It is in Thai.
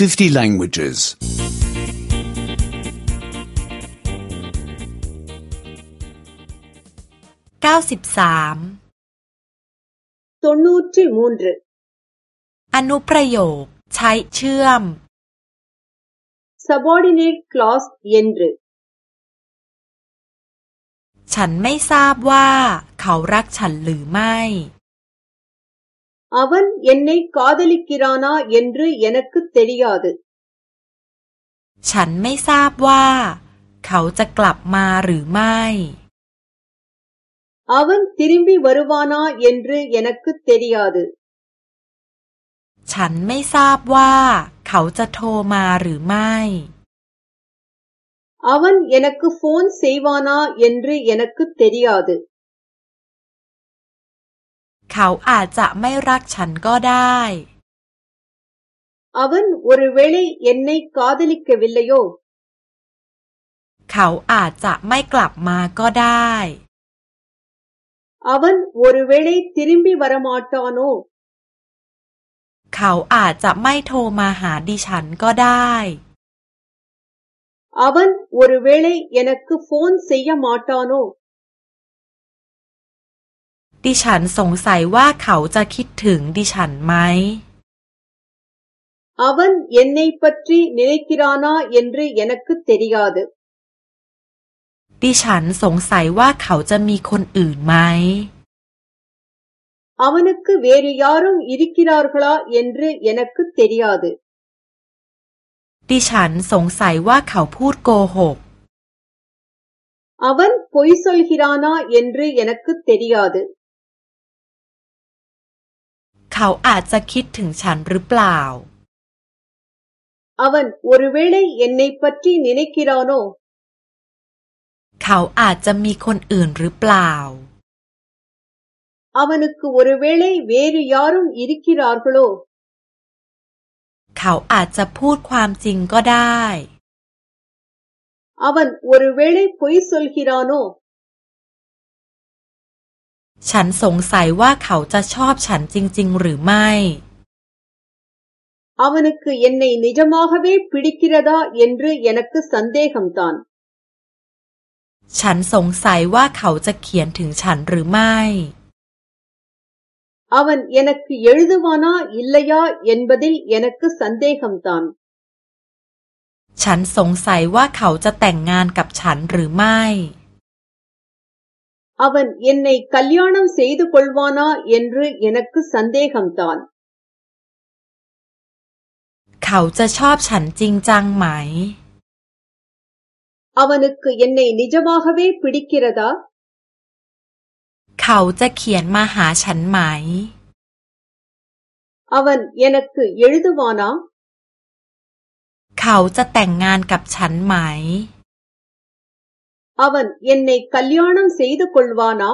50 languages. 93 93อนุประโยคใช้เชื่อม subordinate clause เย็นรึฉันไม่ทราบว่า เขารักฉันหรือไม่ அவன் என்னை காதலிக்கிறானா என்று எனக்கு தெரியாது ฉันไม่ทราบว่าเขาจะกลับมาหรือไม่ அவன் திரும்பி வருவானா என்று எனக்கு தெரியாது ฉันไม่ทราบว่าเขาจะโทรมาหรือไม่ அவன் எனக்கு ஃபோன் செய்வானா என்று எனக்கு தெரியாது เขาอาจจะไม่รักฉันก็ได้ அவன் ஒருவேளை என்னை นா த ல ி க ் க வ ி ல ் ல ை ய ோเขาอาจจะไม่กลับมาก็ได้ அவன் ஒருவேளை திரும்பி வ ர ம ா ட ்ตா ன ோเขาอาจจะไม่โทรมาหาดิฉันก็ได้ அவன் ஒருவேளை எனக்கு กோ ன ் செய்ய ம ா ட ต ட ா ன เดิฉันสงสัยว่าเขาจะคิดถึงดิฉันไหมอวันย็นในปัตรีนิลิกิรานาเย็นรีเยนักคุตเตริกดดิฉันสงสัยว่าเขาจะมีคนอื่นไหมอวันักคุเวรียารุงอิริกิรารคลาเย็นรีเยนักคุตเตริกดดิฉันสงสัยว่าเขาพูดโกหกอวันโพยสอลฮิรานาเย็นรีเยนักคุตเตริกดเขาอาจจะคิดถึงฉันหรือเปล่า அவன் ஒருவேளை என்னை ப ற ்จி ந ி ன น க ் க ิ ற ாนோเขาอาจจะมีคนอื่นหรือเปล่าอวันก็โอริเวเลยเวรு யாரும் இ ர ு க ் க ி ற ாเขาอาจจะพูดความจริงก็ได้ அவன் ஒருவேளை பொய் சொல்கிறானோ ฉันสงสัยว่าเขาจะชอบฉันจริงๆหรือไม่อาวันก็ยันในนิจมาฮาเวปิดกิระดายันรือยันก็สันเดยคัมตอนฉันสงสัยว่าเขาจะเขียนถึงฉันหรือไม่อาวันยันก็ยืดวานาอิลลยาเย็นบดิลยันก็สันเดยคัมตอนฉันสงสัยว่าเขาจะแต่งงานกับฉันหรือไม่ அவன் என்னை கல்யாணம் செய்து கொள்வானா என்று எனக்கு சந்தேகம்தான் เขาจะชอบฉันจริงจังไหม அவனுக்கு என்னை நிஜமாகவே பிடிக்கிறதா เขาจะเขียนมาหาฉันไหม அவன் எனக்கு எழுதுவானா เขาจะแต่งงานกับฉันไหม அவன் என்னை கல்யாணம் செய்து கொள்வானா